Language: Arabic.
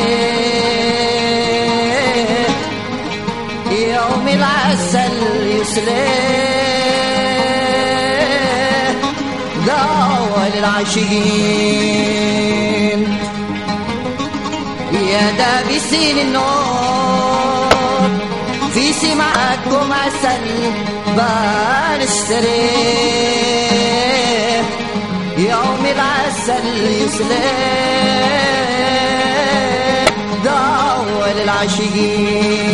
نشتريه يوم العسل يسليه دعوة للعاشقين يا دابسين النور. في سمعكم عسل بنشتريه العسل يسليه دعوة للعاشقين